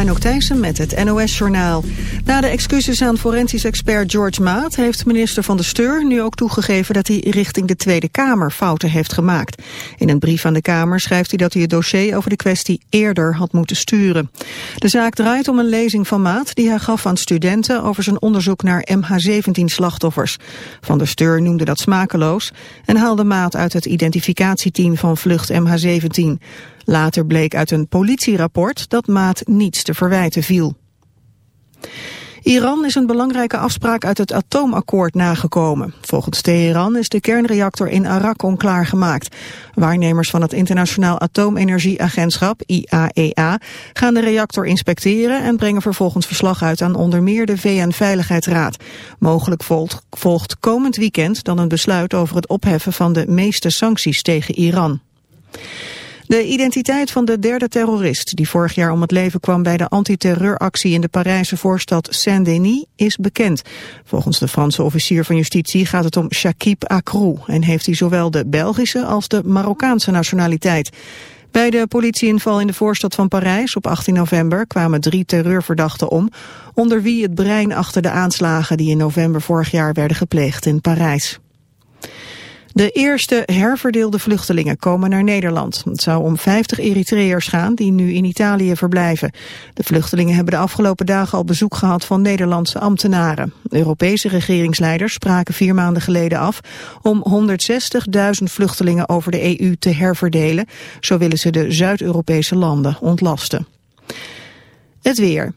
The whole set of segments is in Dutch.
Anouk Thijssen met het NOS-journaal. Na de excuses aan forensisch expert George Maat... heeft minister Van de Steur nu ook toegegeven... dat hij richting de Tweede Kamer fouten heeft gemaakt. In een brief aan de Kamer schrijft hij dat hij het dossier... over de kwestie eerder had moeten sturen. De zaak draait om een lezing van Maat... die hij gaf aan studenten over zijn onderzoek naar MH17-slachtoffers. Van der Steur noemde dat smakeloos... en haalde Maat uit het identificatieteam van vlucht MH17... Later bleek uit een politierapport dat Maat niets te verwijten viel. Iran is een belangrijke afspraak uit het atoomakkoord nagekomen. Volgens Teheran is de kernreactor in Arak onklaargemaakt. Waarnemers van het Internationaal Atoomenergieagentschap, IAEA, e gaan de reactor inspecteren en brengen vervolgens verslag uit aan onder meer de VN-veiligheidsraad. Mogelijk volgt, volgt komend weekend dan een besluit over het opheffen van de meeste sancties tegen Iran. De identiteit van de derde terrorist die vorig jaar om het leven kwam bij de antiterreuractie in de Parijse voorstad Saint-Denis is bekend. Volgens de Franse officier van justitie gaat het om Shakib Akrou en heeft hij zowel de Belgische als de Marokkaanse nationaliteit. Bij de politieinval in de voorstad van Parijs op 18 november kwamen drie terreurverdachten om, onder wie het brein achter de aanslagen die in november vorig jaar werden gepleegd in Parijs. De eerste herverdeelde vluchtelingen komen naar Nederland. Het zou om 50 Eritreërs gaan die nu in Italië verblijven. De vluchtelingen hebben de afgelopen dagen al bezoek gehad van Nederlandse ambtenaren. Europese regeringsleiders spraken vier maanden geleden af om 160.000 vluchtelingen over de EU te herverdelen. Zo willen ze de Zuid-Europese landen ontlasten. Het weer.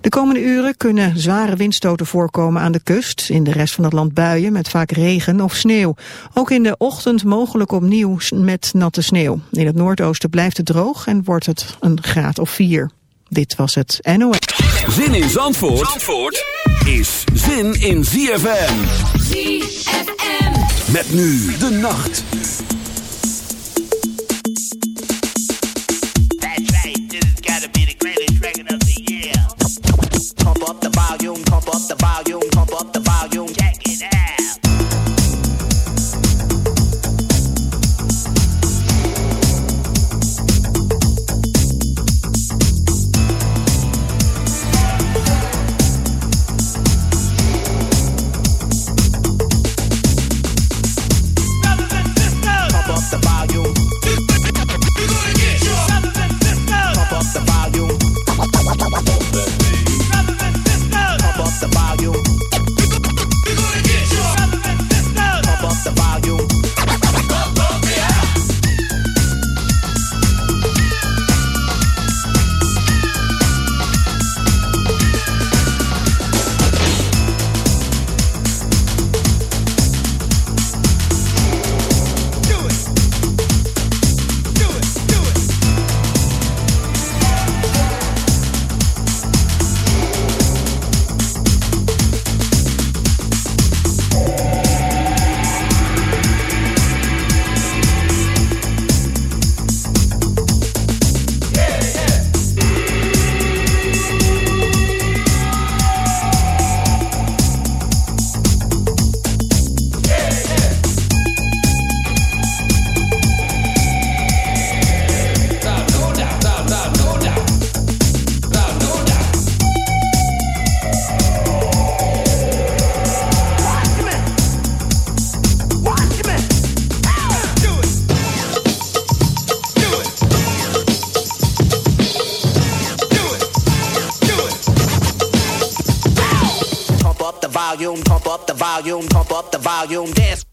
De komende uren kunnen zware windstoten voorkomen aan de kust. In de rest van het land buien met vaak regen of sneeuw. Ook in de ochtend mogelijk opnieuw met natte sneeuw. In het noordoosten blijft het droog en wordt het een graad of 4. Dit was het NOS. Zin in Zandvoort, Zandvoort is zin in ZFM. ZFM. Met nu de nacht. Volume, dance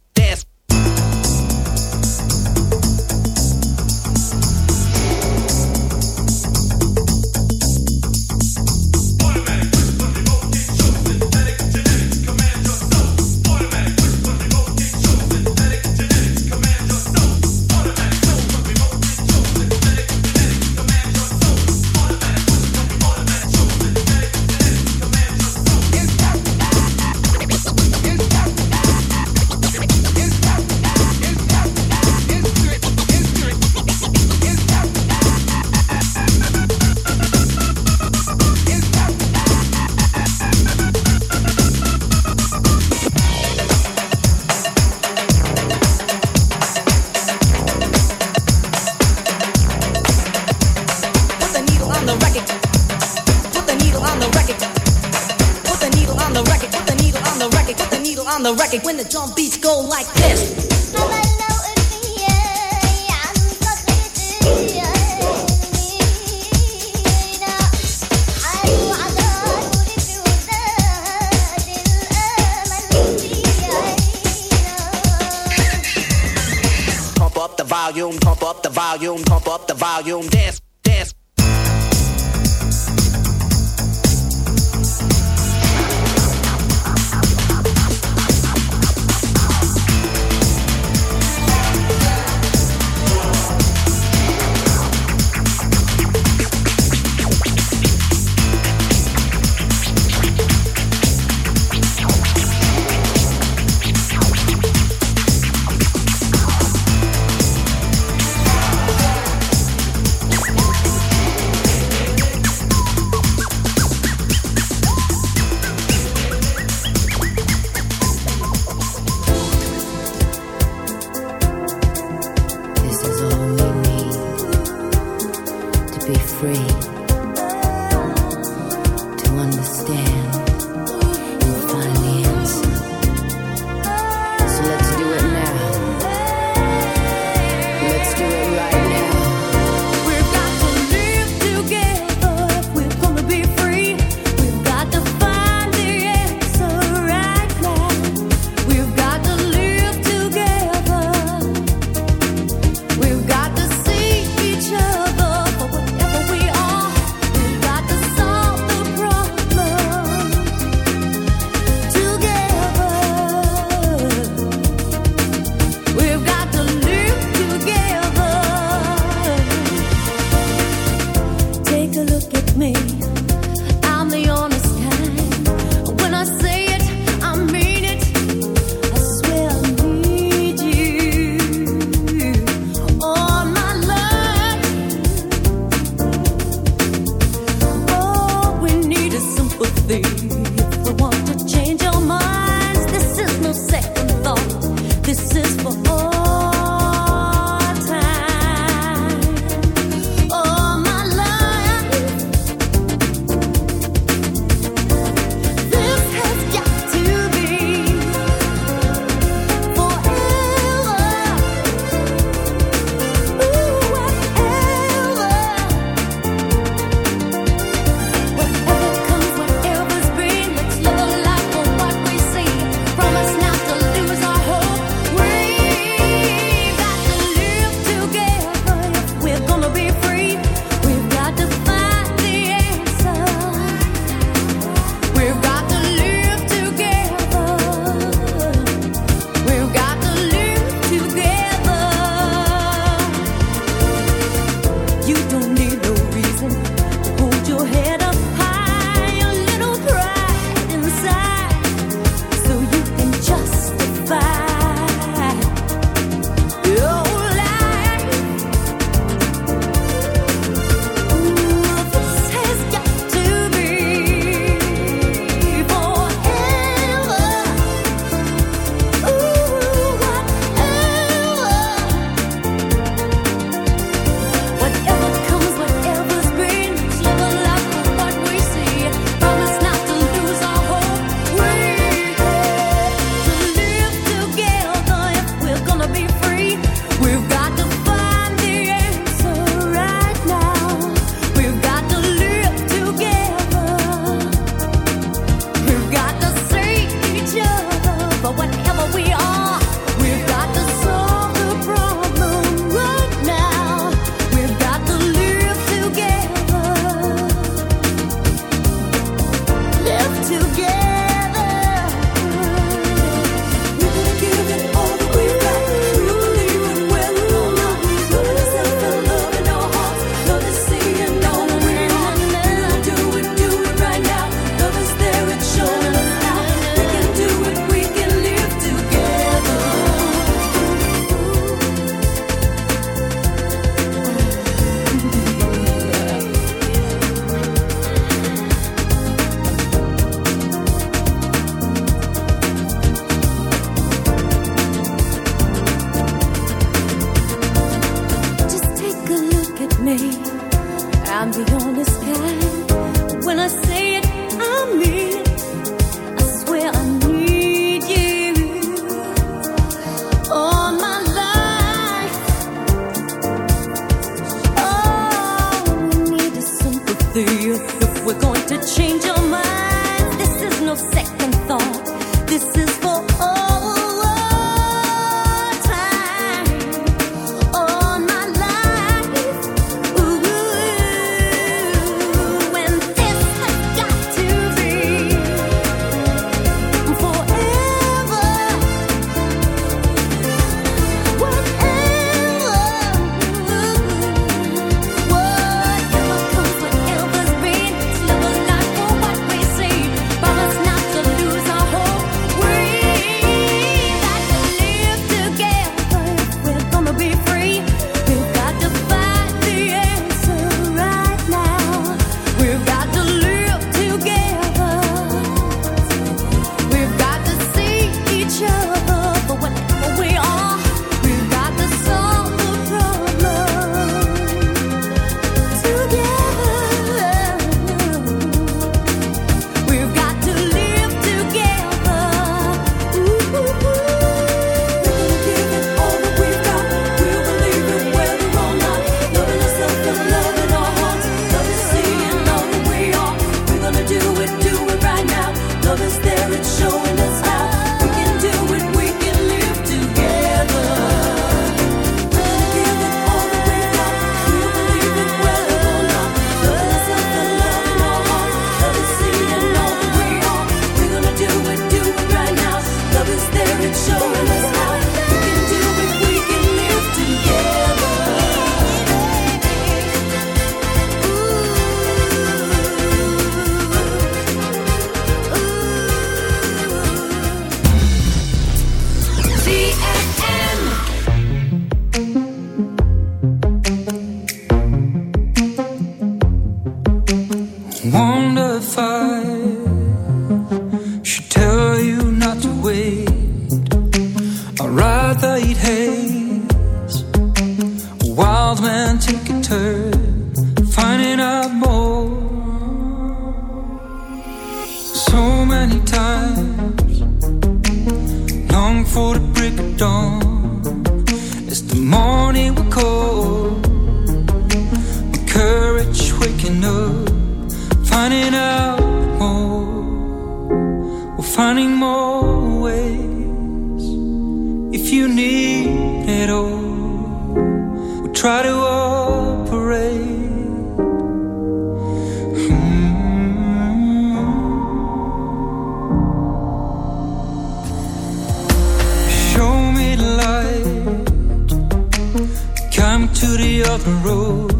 Of the road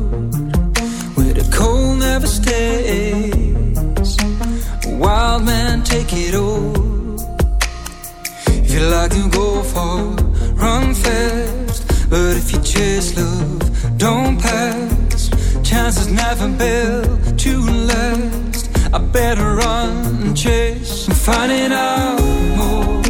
where the cold never stays. Wild men take it all. If you like to go far, run fast. But if you chase love, don't pass. Chances never built to last. I better run and chase. I'm finding out more.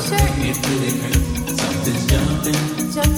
Something's jumping.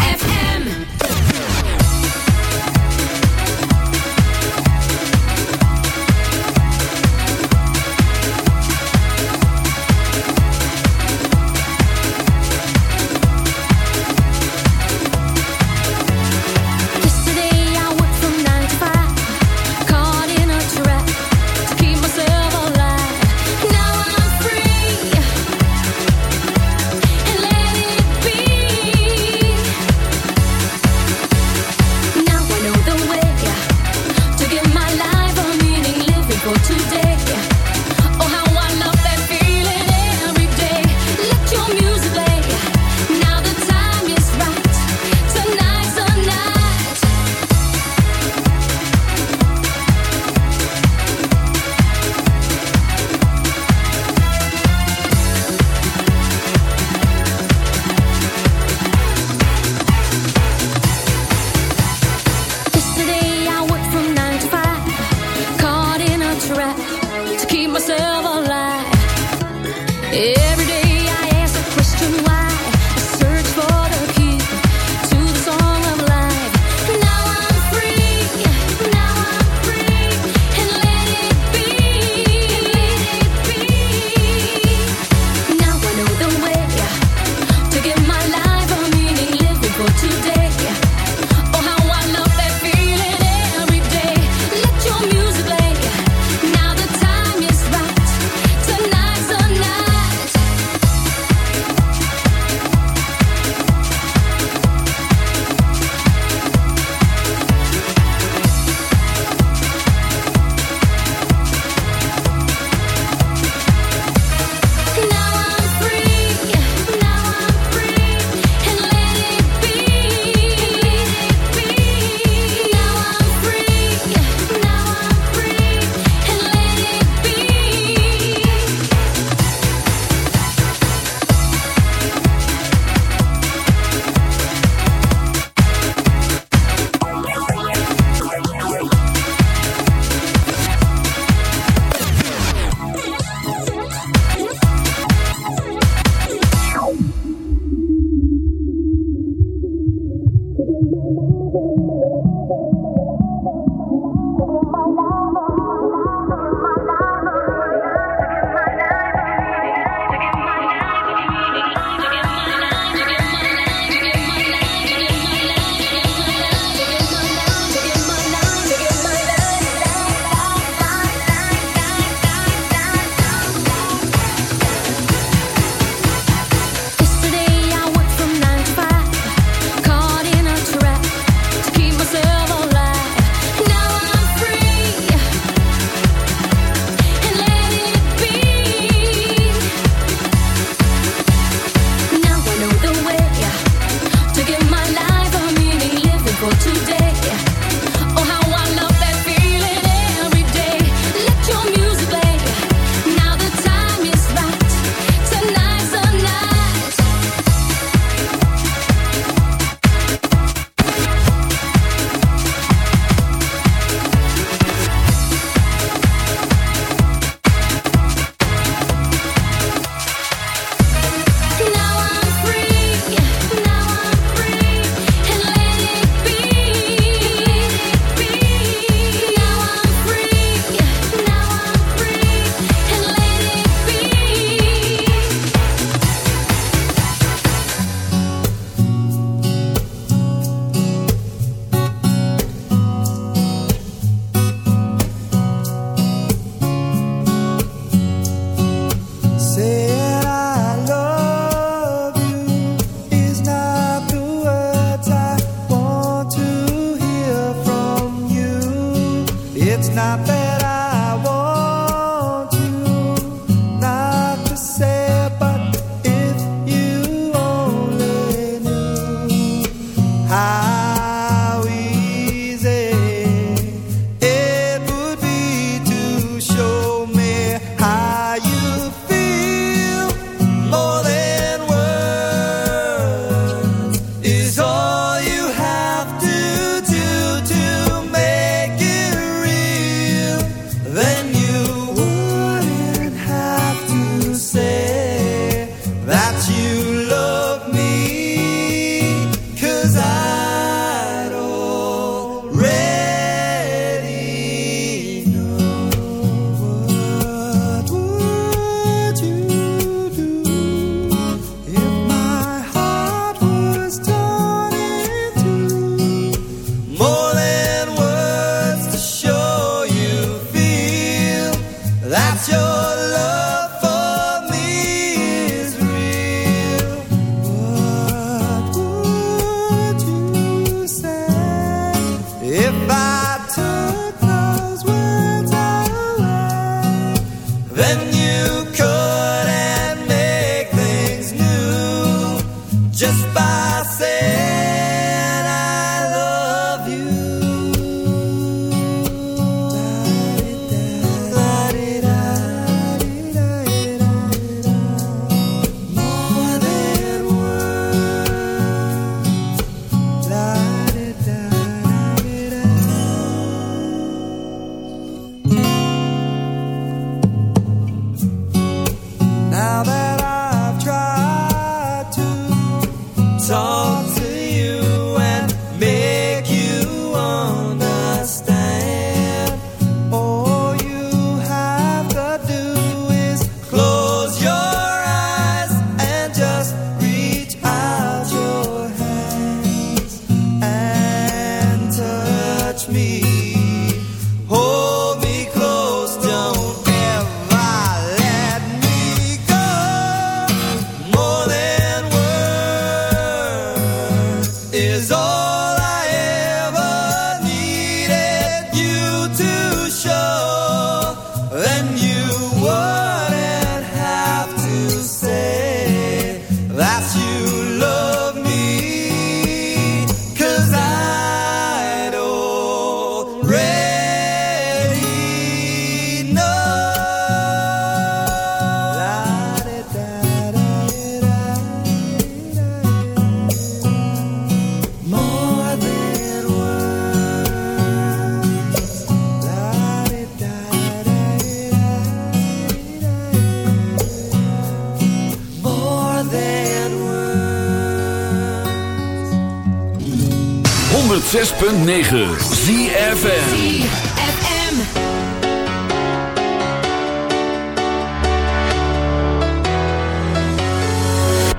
106.9 ZFN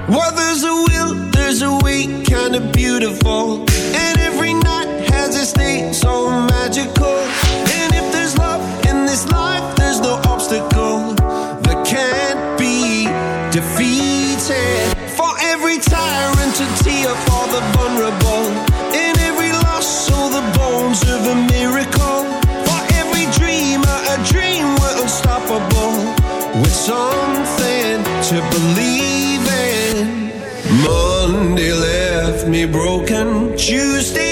Well, there's a will, there's a way, kinda beautiful. broken. Tuesday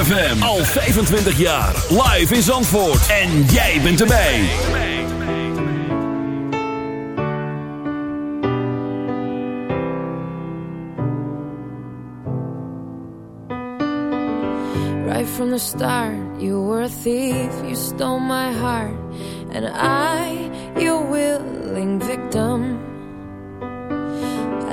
ZFM. Al 25 jaar. Live in Zandvoort. En jij bent erbij. Right from the start, you were a thief. You stole my heart. And I, your willing victim.